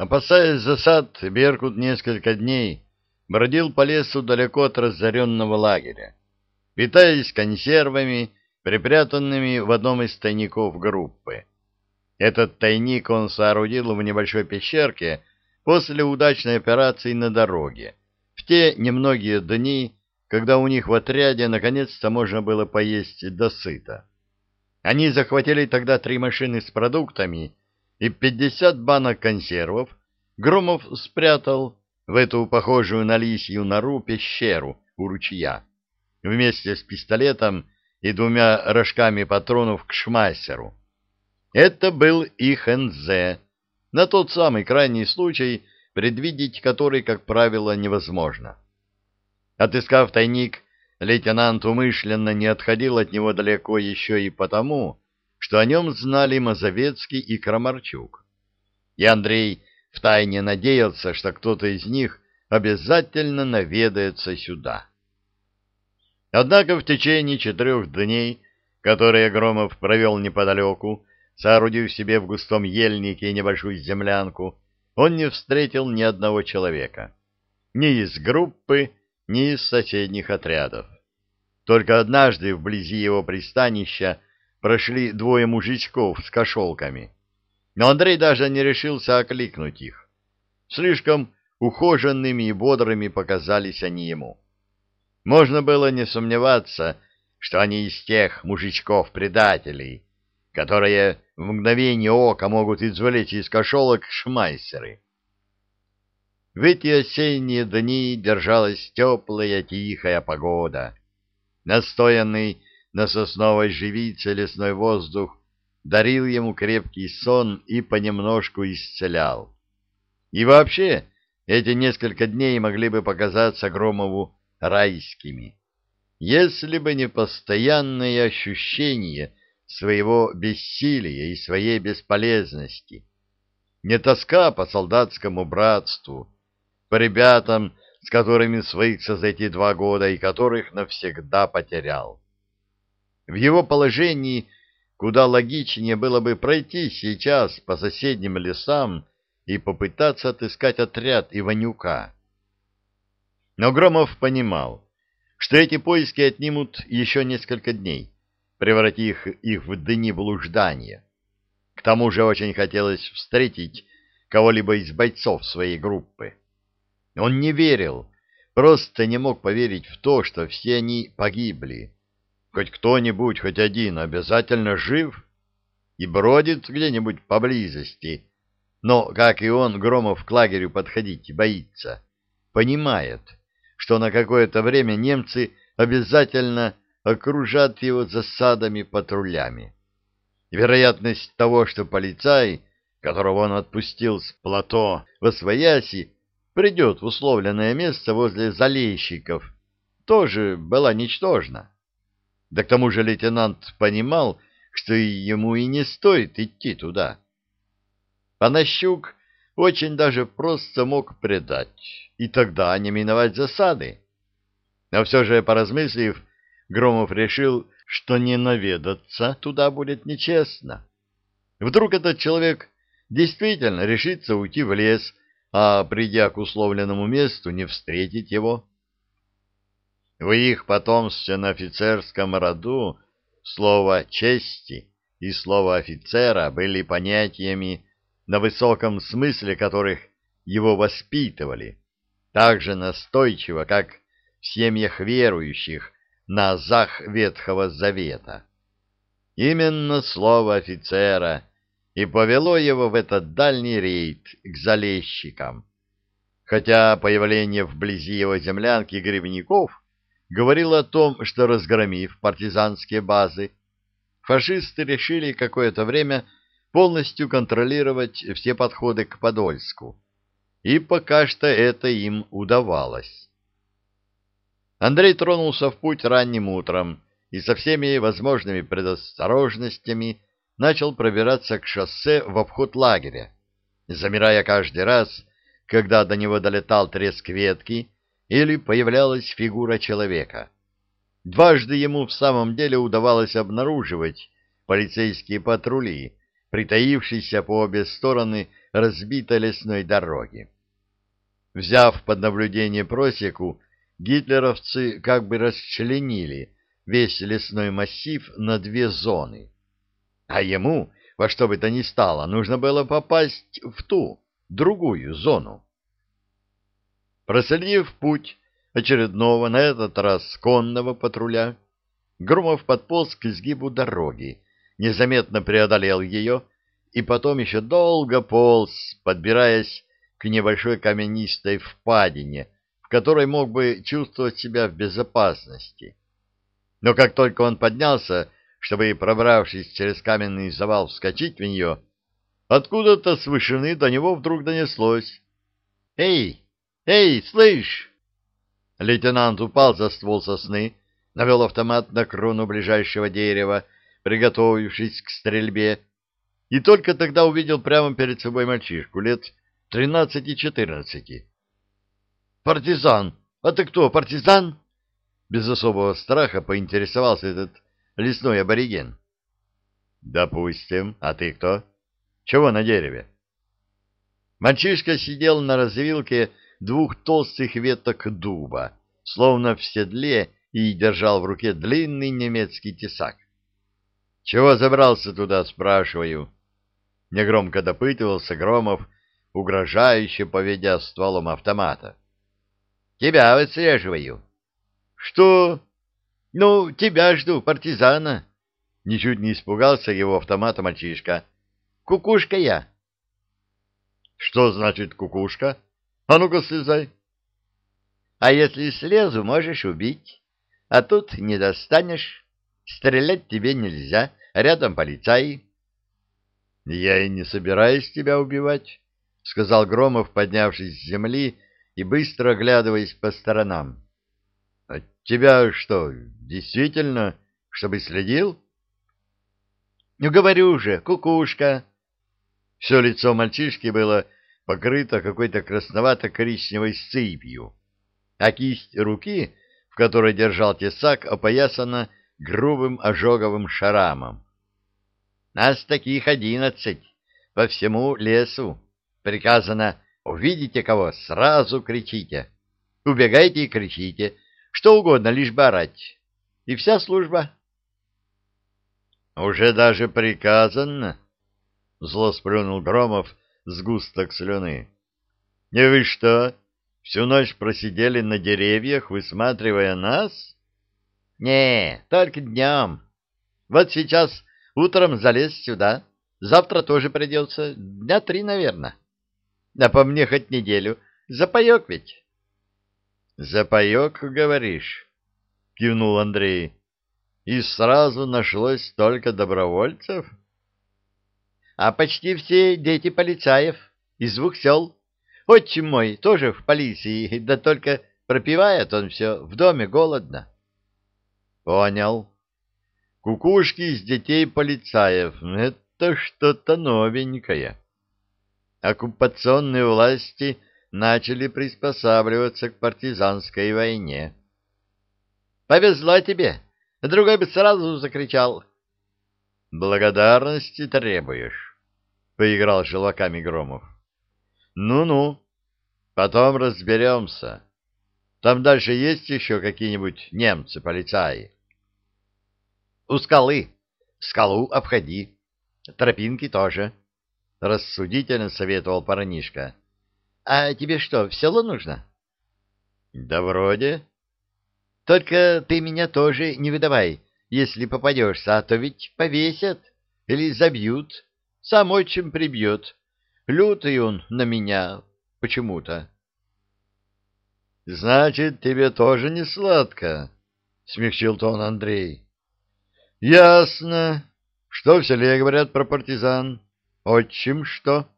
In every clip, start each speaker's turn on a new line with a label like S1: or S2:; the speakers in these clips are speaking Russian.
S1: Опасаясь засад, Беркут несколько дней бродил по лесу далеко от разоренного лагеря, питаясь консервами, припрятанными в одном из тайников группы. Этот тайник он соорудил в небольшой пещерке после удачной операции на дороге, в те немногие дни, когда у них в отряде наконец-то можно было поесть досыта. Они захватили тогда три машины с продуктами и пятьдесят банок консервов Громов спрятал в эту похожую на лисью нору пещеру у ручья вместе с пистолетом и двумя рожками патронов к шмайсеру. Это был их НЗ, на тот самый крайний случай, предвидеть который, как правило, невозможно. Отыскав тайник, лейтенант умышленно не отходил от него далеко еще и потому, что о нем знали Мазовецкий и Крамарчук. И Андрей втайне надеялся, что кто-то из них обязательно наведается сюда. Однако в течение четырех дней, которые Громов провел неподалеку, соорудив себе в густом ельнике небольшую землянку, он не встретил ни одного человека. Ни из группы, ни из соседних отрядов. Только однажды вблизи его пристанища прошли двое мужичков с кошелками. Но Андрей даже не решился окликнуть их. Слишком ухоженными и бодрыми показались они ему. Можно было не сомневаться, что они из тех мужичков-предателей, которые в мгновение ока могут извлечь из кошелок шмайсеры. В эти осенние дни держалась теплая тихая погода. Настоянный на сосновой живице лесной воздух дарил ему крепкий сон и понемножку исцелял. И вообще, эти несколько дней могли бы показаться Громову райскими, если бы не постоянное ощущение своего бессилия и своей бесполезности, не тоска по солдатскому братству, по ребятам, с которыми свыкся за эти два года и которых навсегда потерял. В его положении куда логичнее было бы пройти сейчас по соседним лесам и попытаться отыскать отряд Иванюка. Но Громов понимал, что эти поиски отнимут еще несколько дней, превратив их в дни блуждания. К тому же очень хотелось встретить кого-либо из бойцов своей группы. Он не верил, просто не мог поверить в то, что все они погибли. Хоть кто-нибудь, хоть один, обязательно жив и бродит где-нибудь поблизости. Но, как и он, Громов к лагерю подходить боится. Понимает, что на какое-то время немцы обязательно окружат его засадами-патрулями. Вероятность того, что полицай, которого он отпустил с плато во свояси, придет в условленное место возле залейщиков, тоже была ничтожна. Да к тому же лейтенант понимал, что ему и не стоит идти туда. Панащук очень даже просто мог предать, и тогда не миновать засады. Но все же, поразмыслив, Громов решил, что не наведаться туда будет нечестно. Вдруг этот человек действительно решится уйти в лес, а, придя к условленному месту, не встретить его. В их потомственном офицерском роду слово «чести» и слово «офицера» были понятиями, на высоком смысле которых его воспитывали, так же настойчиво, как в семьях верующих на азах Ветхого Завета. Именно слово офицера и повело его в этот дальний рейд к залезчикам, хотя появление вблизи его землянки грибников говорило о том, что, разгромив партизанские базы, фашисты решили какое-то время полностью контролировать все подходы к Подольску, и пока что это им удавалось. Андрей тронулся в путь ранним утром и со всеми возможными предосторожностями начал пробираться к шоссе в обход лагеря, замирая каждый раз, когда до него долетал треск ветки или появлялась фигура человека. Дважды ему в самом деле удавалось обнаруживать полицейские патрули, притаившиеся по обе стороны разбитой лесной дороги. Взяв под наблюдение просеку, гитлеровцы как бы расчленили весь лесной массив на две зоны. А ему, во что бы то ни стало, нужно было попасть в ту, другую зону. Проследив путь очередного, на этот раз конного патруля, Громов подполз к изгибу дороги, незаметно преодолел ее и потом еще долго полз, подбираясь к небольшой каменистой впадине, в которой мог бы чувствовать себя в безопасности. Но как только он поднялся, чтобы, пробравшись через каменный завал, вскочить в нее, откуда-то с вышины до него вдруг донеслось. «Эй, эй, слышь!» Лейтенант упал за ствол сосны, навел автомат на крону ближайшего дерева, приготовившись к стрельбе, и только тогда увидел прямо перед собой мальчишку лет тринадцати-четырнадцати. «Партизан! А ты кто, партизан?» Без особого страха поинтересовался этот лесной абориген. «Допустим. А ты кто? Чего на дереве?» Мальчишка сидел на развилке двух толстых веток дуба, словно в седле, и держал в руке длинный немецкий тесак. «Чего забрался туда?» — спрашиваю. Негромко допытывался Громов, угрожающе поведя стволом автомата. «Тебя выслеживаю». «Что?» «Ну, тебя жду, партизана». Ничуть не испугался его автомата мальчишка. «Кукушка я». «Что значит кукушка? А ну-ка слезай». «А если слезу, можешь убить. А тут не достанешь. Стрелять тебе нельзя, рядом полицаи». «Я и не собираюсь тебя убивать», — сказал Громов, поднявшись с земли и быстро оглядываясь по сторонам. «А тебя что, действительно, чтобы следил?» «Ну, говорю же, кукушка!» Все лицо мальчишки было покрыто какой-то красновато-коричневой сыпью, а кисть руки, в которой держал тесак, опоясана грубым ожоговым шарамом. Нас таких одиннадцать по всему лесу. Приказано, увидите кого, сразу кричите. Убегайте и кричите, что угодно, лишь бы орать. И вся служба. Уже даже приказано, зло сплюнул Громов с густок слюны. Не вы что, всю ночь просидели на деревьях, высматривая нас? Не, только днем. Вот сейчас Утром залез сюда. Завтра тоже придется. Дня три, наверное. А по мне хоть неделю. Запоек ведь. Запоек, говоришь? Кивнул Андрей. И сразу нашлось столько добровольцев? А почти все дети полицаев из двух сел. Отчим мой тоже в полиции, да только пропивает он все, в доме голодно. Понял. Кукушки из детей полицаев — это что-то новенькое. Оккупационные власти начали приспосабливаться к партизанской войне. «Повезло тебе!» Другой бы сразу закричал. «Благодарности требуешь», — поиграл желваками Громов. «Ну-ну, потом разберемся. Там дальше есть еще какие-нибудь немцы-полицаи?» У скалы. Скалу обходи. Тропинки тоже. Рассудительно советовал парнишка. А тебе что, в село нужно? Да вроде. Только ты меня тоже не выдавай, если попадешься, а то ведь повесят или забьют. Сам отчим прибьет. Лютый он на меня почему-то. — Значит, тебе тоже не сладко, — смягчил тон Андрей. — Ясно. Что в селе говорят про партизан? Отчим что?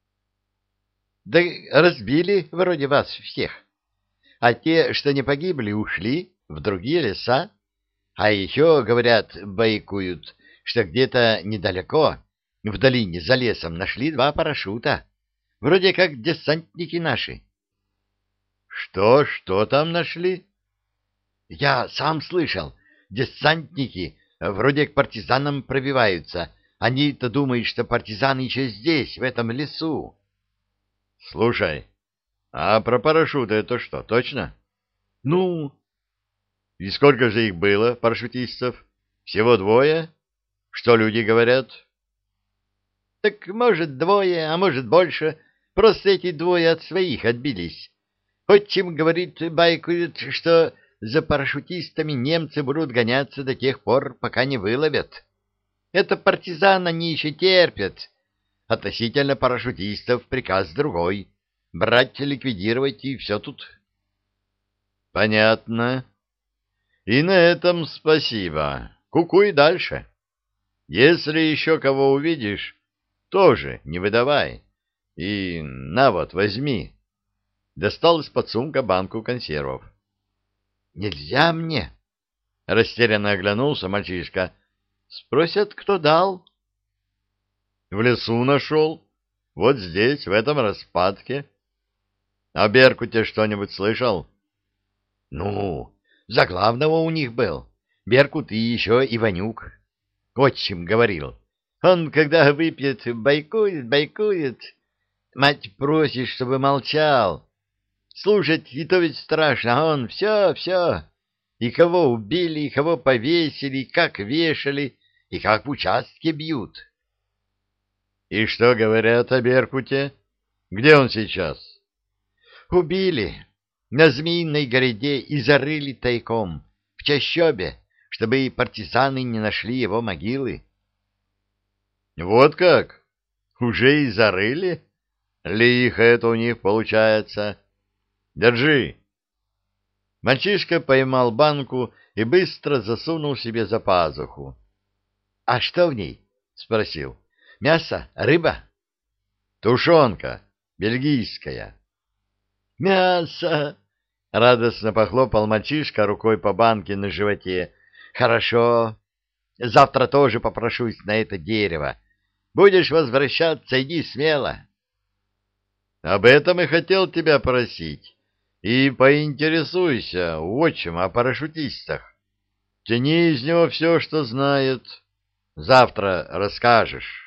S1: — Да разбили вроде вас всех. А те, что не погибли, ушли в другие леса. А еще, говорят, байкуют, что где-то недалеко, в долине за лесом, нашли два парашюта. Вроде как десантники наши. — Что, что там нашли? — Я сам слышал десантники вроде к партизанам пробиваются,
S2: Они-то думают, что партизаны еще здесь, в этом лесу.
S1: Слушай, а про парашюты это что, точно?
S2: Ну?
S1: И сколько же их было, парашютистов? Всего двое? Что люди говорят?
S2: Так, может, двое, а может, больше. Просто эти двое от своих отбились. Отчим говорит, байкует, что за парашютистами немцы будут гоняться до тех пор, пока не выловят. Это партизан они еще терпят. Относительно парашютистов приказ другой. Брать, ликвидировать и все тут.
S1: Понятно. И на этом спасибо. Кукуй дальше. Если еще кого увидишь, тоже не выдавай. И на вот, возьми. Достал из-под сумка банку консервов.
S2: Нельзя мне. Растерянно оглянулся мальчишка. Спросят, кто дал.
S1: В лесу нашел. Вот здесь, в этом распадке. О Беркуте что-нибудь слышал?
S2: Ну, за главного у них был. Беркут и еще Иванюк. Отчим говорил. Он, когда выпьет, байкует, байкует. Мать просит, чтобы молчал. Слушать и то ведь страшно, а он все, все. И кого убили, и кого повесили, и как вешали, и как в участке бьют.
S1: И что говорят о Беркуте? Где он сейчас?
S2: Убили. На Змеиной городе и зарыли тайком, в чащобе, чтобы и партизаны не нашли его могилы.
S1: Вот как? Уже и зарыли? Лихо это у них получается. Держи. Мальчишка поймал банку и быстро засунул себе за пазуху.
S2: — А что в ней? — спросил. — Мясо? Рыба?
S1: — Тушенка. Бельгийская.
S2: — Мясо! — радостно похлопал мальчишка рукой по банке на животе. — Хорошо. Завтра тоже попрошусь на это дерево. Будешь возвращаться, иди смело.
S1: — Об этом и хотел тебя просить. И поинтересуйся у отчима о парашютистах. Тяни из него все, что знает. Завтра расскажешь.